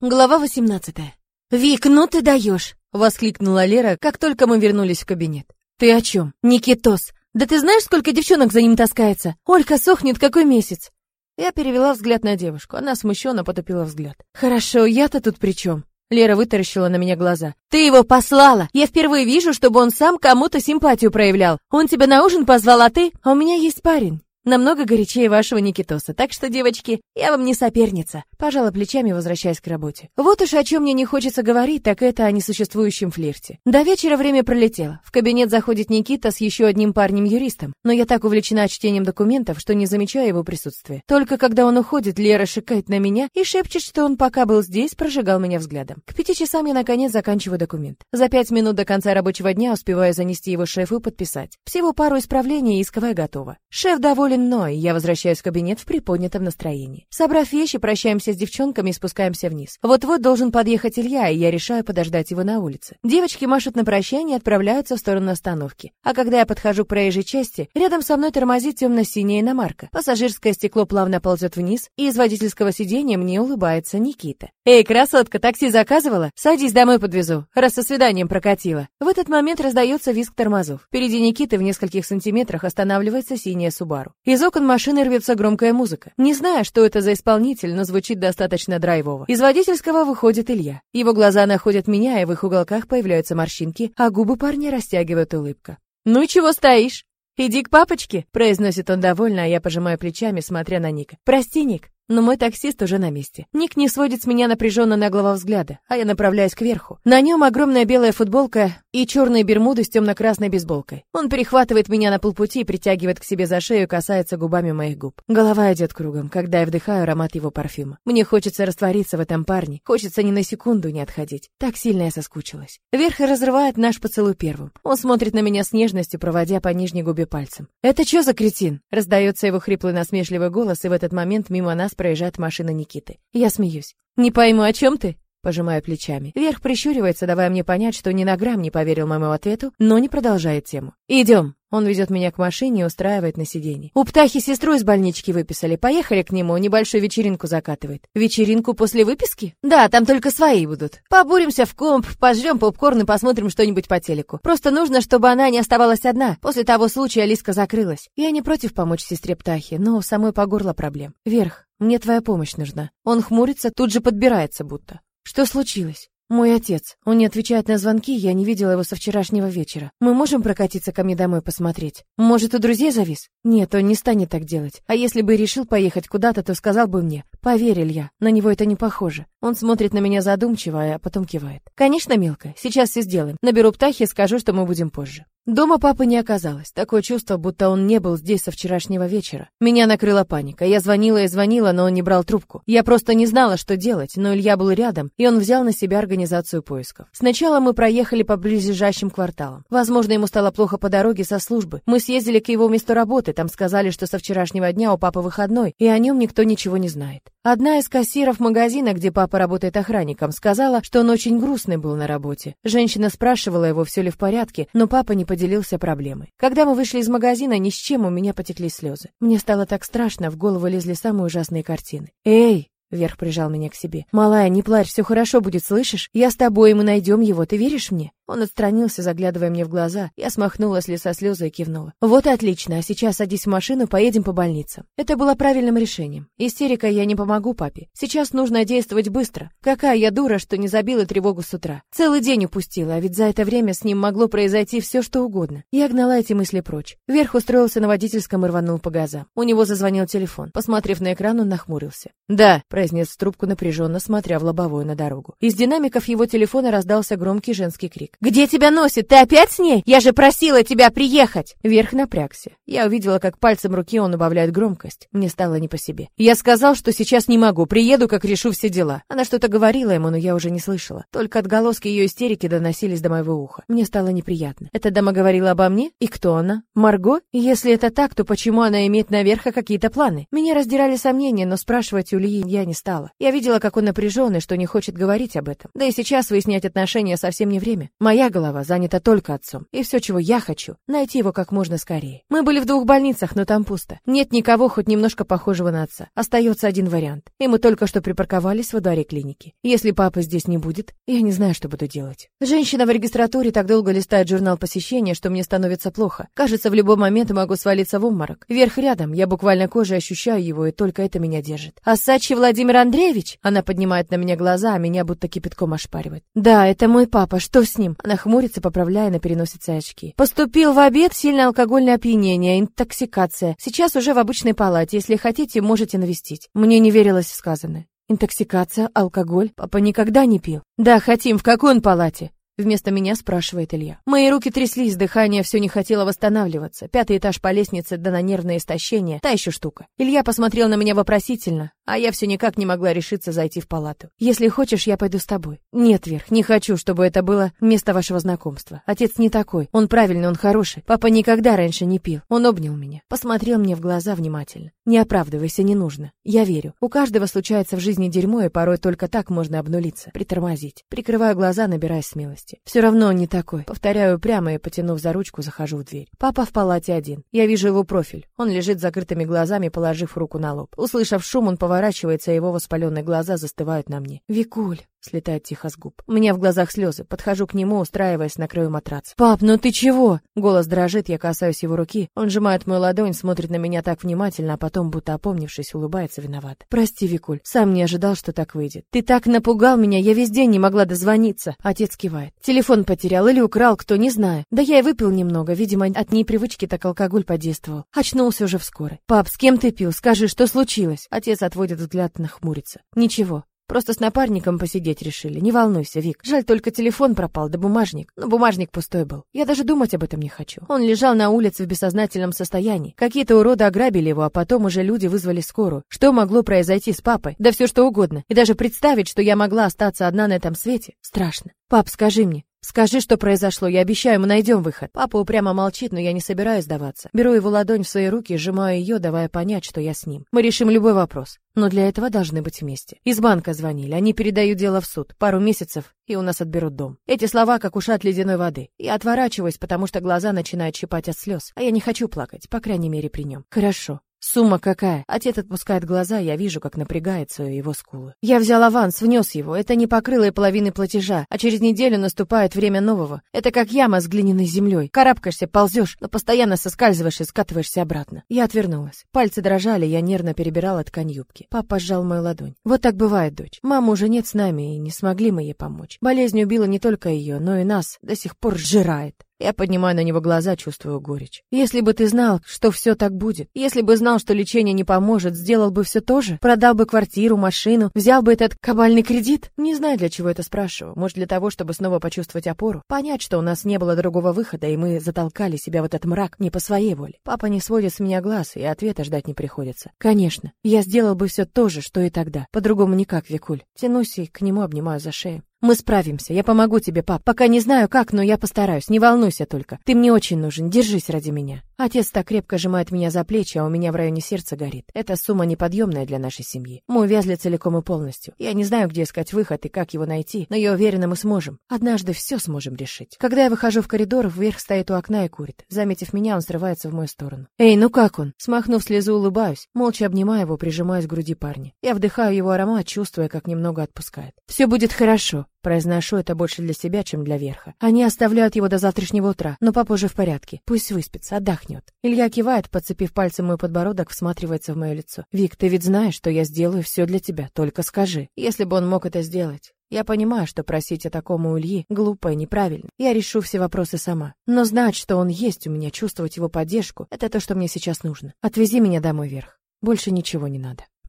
Глава 18. «Вик, ну ты даешь!» — воскликнула Лера, как только мы вернулись в кабинет. «Ты о чем? Никитос! Да ты знаешь, сколько девчонок за ним таскается? Олька сохнет какой месяц!» Я перевела взгляд на девушку. Она смущенно потупила взгляд. «Хорошо, я-то тут при чем?» Лера вытаращила на меня глаза. «Ты его послала! Я впервые вижу, чтобы он сам кому-то симпатию проявлял. Он тебя на ужин позвал, а ты... А у меня есть парень намного горячее вашего Никитоса. Так что, девочки, я вам не соперница. Пожала плечами, возвращаясь к работе. Вот уж о чем мне не хочется говорить, так это о несуществующем флирте. До вечера время пролетело. В кабинет заходит Никита с еще одним парнем-юристом, но я так увлечена чтением документов, что не замечаю его присутствия. Только когда он уходит, Лера шикает на меня и шепчет, что он пока был здесь, прожигал меня взглядом. К пяти часам я наконец заканчиваю документ. За пять минут до конца рабочего дня успеваю занести его шефу и подписать. Всего пару исправлений, и исковая готова. Шеф доволен мной, я возвращаюсь в кабинет в приподнятом настроении. Собрав вещи, прощаемся с девчонками и спускаемся вниз. Вот-вот должен подъехать Илья, и я решаю подождать его на улице. Девочки машут на прощание и отправляются в сторону остановки. А когда я подхожу к проезжей части, рядом со мной тормозит темно-синяя иномарка. Пассажирское стекло плавно ползет вниз, и из водительского сиденья мне улыбается Никита. «Эй, красотка, такси заказывала? Садись, домой подвезу, раз со свиданием прокатила». В этот момент раздается визг тормозов. Впереди Никиты в нескольких сантиметрах останавливается синяя Субару. Из окон машины рвется громкая музыка. Не знаю, что это за исполнитель, но звучит достаточно драйвово. Из водительского выходит Илья. Его глаза находят меня, и в их уголках появляются морщинки, а губы парня растягивает улыбка. «Ну чего стоишь? Иди к папочке», — произносит он довольно, а я пожимаю плечами, смотря на Ника. «Прости, Ник, но мой таксист уже на месте. Ник не сводит с меня напряженно наглого взгляда, а я направляюсь кверху. На нем огромная белая футболка и черные бермуды с темно-красной бейсболкой. Он перехватывает меня на полпути, притягивает к себе за шею и касается губами моих губ. Голова идет кругом, когда я вдыхаю аромат его парфюма. Мне хочется раствориться в этом парне, хочется ни на секунду не отходить. Так сильно я соскучилась. Верх разрывает наш поцелуй первым. Он смотрит на меня с нежностью, проводя по нижней губе пальцем. «Это что за кретин?» Раздается его хриплый насмешливый голос, и в этот момент мимо нас проезжает машина Никиты. Я смеюсь. «Не пойму, о чем ты?» Пожимаю плечами. Верх прищуривается, давая мне понять, что ни на грамм не поверил моему ответу, но не продолжает тему. «Идем!» Он везет меня к машине и устраивает на сиденье. У Птахи сестру из больнички выписали. Поехали к нему, небольшую вечеринку закатывает. Вечеринку после выписки? Да, там только свои будут. Побуримся в комп, пожрем попкорн и посмотрим что-нибудь по телеку. Просто нужно, чтобы она не оставалась одна. После того случая Лиска закрылась. Я не против помочь сестре Птахи, но самой по горло проблем. Верх, мне твоя помощь нужна. Он хмурится, тут же подбирается будто. Что случилось? Мой отец. Он не отвечает на звонки, я не видела его со вчерашнего вечера. Мы можем прокатиться ко мне домой посмотреть? Может, у друзей завис? Нет, он не станет так делать. А если бы решил поехать куда-то, то сказал бы мне. Поверь, Илья, на него это не похоже. Он смотрит на меня задумчиво, а потом кивает. Конечно, мелко. Сейчас все сделаем. Наберу птахи и скажу, что мы будем позже. Дома папы не оказалось. Такое чувство, будто он не был здесь со вчерашнего вечера. Меня накрыла паника. Я звонила и звонила, но он не брал трубку. Я просто не знала, что делать, но Илья был рядом, и он взял на себя организацию поисков. Сначала мы проехали по близлежащим кварталам. Возможно, ему стало плохо по дороге со службы. Мы съездили к его месту работы, там сказали, что со вчерашнего дня у папы выходной, и о нем никто ничего не знает. Одна из кассиров магазина, где папа работает охранником, сказала, что он очень грустный был на работе. Женщина спрашивала его, все ли в порядке, но папа не поделился проблемой. Когда мы вышли из магазина, ни с чем у меня потекли слезы. Мне стало так страшно, в голову лезли самые ужасные картины. «Эй!» Верх прижал меня к себе. «Малая, не плачь, все хорошо будет, слышишь? Я с тобой, и мы найдем его, ты веришь мне?» Он отстранился, заглядывая мне в глаза. Я смахнула с лица слезы и кивнула. «Вот и отлично, а сейчас садись в машину, поедем по больницам». Это было правильным решением. Истерика я не помогу папе. Сейчас нужно действовать быстро. Какая я дура, что не забила тревогу с утра. Целый день упустила, а ведь за это время с ним могло произойти все, что угодно. Я гнала эти мысли прочь. Вверх устроился на водительском и рванул по газам. У него зазвонил телефон. Посмотрев на экран, он нахмурился. «Да», — произнес трубку напряженно, смотря в лобовую на дорогу. Из динамиков его телефона раздался громкий женский крик. «Где тебя носит? Ты опять с ней? Я же просила тебя приехать!» Вверх напрягся. Я увидела, как пальцем руки он убавляет громкость. Мне стало не по себе. Я сказал, что сейчас не могу. Приеду, как решу все дела. Она что-то говорила ему, но я уже не слышала. Только отголоски ее истерики доносились до моего уха. Мне стало неприятно. Эта дама говорила обо мне? И кто она? Марго? Если это так, то почему она имеет наверха какие-то планы? Меня раздирали сомнения, но спрашивать у Ильи я не стала. Я видела, как он напряженный, что не хочет говорить об этом. Да и сейчас выяснять отношения совсем не время. Моя голова занята только отцом, и все, чего я хочу, найти его как можно скорее. Мы были в двух больницах, но там пусто. Нет никого хоть немножко похожего на отца. Остается один вариант. И мы только что припарковались во дворе клиники. Если папа здесь не будет, я не знаю, что буду делать. Женщина в регистратуре так долго листает журнал посещения, что мне становится плохо. Кажется, в любой момент могу свалиться в обморок. Верх рядом, я буквально кожей ощущаю его, и только это меня держит. «Асачи Владимир Андреевич?» Она поднимает на меня глаза, а меня будто кипятком ошпаривает. «Да, это мой папа. Что с ним?» Она хмурится, поправляя на переносице очки. «Поступил в обед, сильное алкогольное опьянение, интоксикация. Сейчас уже в обычной палате. Если хотите, можете навестить». Мне не верилось в сказанное. Интоксикация, алкоголь. Папа никогда не пил. Да, хотим. В какой он палате? Вместо меня спрашивает Илья. Мои руки тряслись, дыхание все не хотело восстанавливаться. Пятый этаж по лестнице, да на нервное истощение, та еще штука. Илья посмотрел на меня вопросительно, а я все никак не могла решиться зайти в палату. Если хочешь, я пойду с тобой. Нет, Верх, не хочу, чтобы это было место вашего знакомства. Отец не такой. Он правильный, он хороший. Папа никогда раньше не пил. Он обнял меня, посмотрел мне в глаза внимательно. Не оправдывайся, не нужно. Я верю. У каждого случается в жизни дерьмо, и порой только так можно обнулиться, притормозить. Прикрываю глаза, набирая смелость глупости. Все равно он не такой. Повторяю прямо и, потянув за ручку, захожу в дверь. Папа в палате один. Я вижу его профиль. Он лежит закрытыми глазами, положив руку на лоб. Услышав шум, он поворачивается, и его воспаленные глаза застывают на мне. «Викуль!» Слетает тихо с губ. У меня в глазах слезы. Подхожу к нему, устраиваясь на краю матраца. «Пап, ну ты чего?» Голос дрожит, я касаюсь его руки. Он сжимает мою ладонь, смотрит на меня так внимательно, а потом, будто опомнившись, улыбается виноват. «Прости, Викуль, сам не ожидал, что так выйдет. Ты так напугал меня, я весь день не могла дозвониться». Отец кивает. Телефон потерял или украл, кто, не знаю. Да я и выпил немного, видимо, от непривычки так алкоголь подействовал. Очнулся уже в скорой. «Пап, с кем ты пил? Скажи, что случилось?» Отец отводит взгляд, нахмурится. «Ничего, Просто с напарником посидеть решили. Не волнуйся, Вик. Жаль, только телефон пропал, да бумажник. Но бумажник пустой был. Я даже думать об этом не хочу. Он лежал на улице в бессознательном состоянии. Какие-то уроды ограбили его, а потом уже люди вызвали скорую. Что могло произойти с папой? Да все что угодно. И даже представить, что я могла остаться одна на этом свете, страшно. Пап, скажи мне, Скажи, что произошло, я обещаю, мы найдем выход. Папа упрямо молчит, но я не собираюсь сдаваться. Беру его ладонь в свои руки, сжимаю ее, давая понять, что я с ним. Мы решим любой вопрос. Но для этого должны быть вместе. Из банка звонили, они передают дело в суд. Пару месяцев, и у нас отберут дом. Эти слова как ушат ледяной воды. Я отворачиваюсь, потому что глаза начинают щипать от слез. А я не хочу плакать, по крайней мере, при нем. Хорошо. Сумма какая? Отец отпускает глаза, я вижу, как напрягается его скулы. Я взял аванс, внес его. Это не покрыло и половины платежа, а через неделю наступает время нового. Это как яма с глиняной землей. Карабкаешься, ползешь, но постоянно соскальзываешь и скатываешься обратно. Я отвернулась. Пальцы дрожали, я нервно перебирала ткань юбки. Папа сжал мою ладонь. Вот так бывает, дочь. Мама уже нет с нами, и не смогли мы ей помочь. Болезнь убила не только ее, но и нас. До сих пор сжирает. Я поднимаю на него глаза, чувствую горечь. Если бы ты знал, что все так будет, если бы знал, что лечение не поможет, сделал бы все то же? Продал бы квартиру, машину, взял бы этот кабальный кредит? Не знаю, для чего это спрашиваю. Может, для того, чтобы снова почувствовать опору? Понять, что у нас не было другого выхода, и мы затолкали себя в этот мрак не по своей воле. Папа не сводит с меня глаз, и ответа ждать не приходится. Конечно, я сделал бы все то же, что и тогда. По-другому никак, Викуль. Тянусь и к нему обнимаю за шею. Мы справимся. Я помогу тебе, пап. Пока не знаю как, но я постараюсь. Не волнуйся только. Ты мне очень нужен. Держись ради меня. Отец так крепко сжимает меня за плечи, а у меня в районе сердца горит. Эта сумма неподъемная для нашей семьи. Мы увязли целиком и полностью. Я не знаю, где искать выход и как его найти, но я уверена, мы сможем. Однажды все сможем решить. Когда я выхожу в коридор, вверх стоит у окна и курит. Заметив меня, он срывается в мою сторону. Эй, ну как он? Смахнув слезу, улыбаюсь. Молча обнимаю его, прижимаясь к груди парня. Я вдыхаю его аромат, чувствуя, как немного отпускает. Все будет хорошо. Произношу это больше для себя, чем для верха. Они оставляют его до завтрашнего утра, но папа уже в порядке. Пусть выспится, отдохнет. Илья кивает, подцепив пальцем мой подбородок, всматривается в мое лицо. «Вик, ты ведь знаешь, что я сделаю все для тебя, только скажи. Если бы он мог это сделать, я понимаю, что просить о таком у Ильи глупо и неправильно. Я решу все вопросы сама. Но знать, что он есть у меня, чувствовать его поддержку, это то, что мне сейчас нужно. Отвези меня домой вверх. Больше ничего не надо.